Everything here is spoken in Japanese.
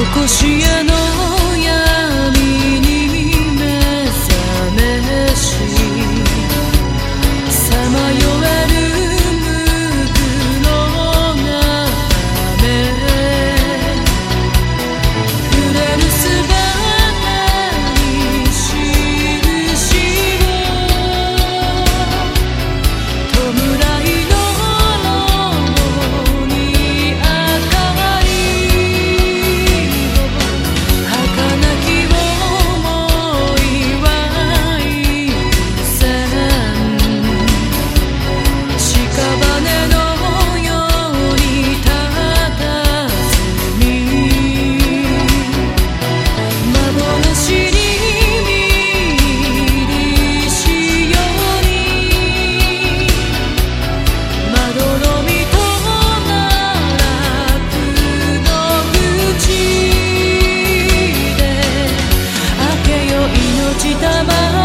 残し穴记得吗？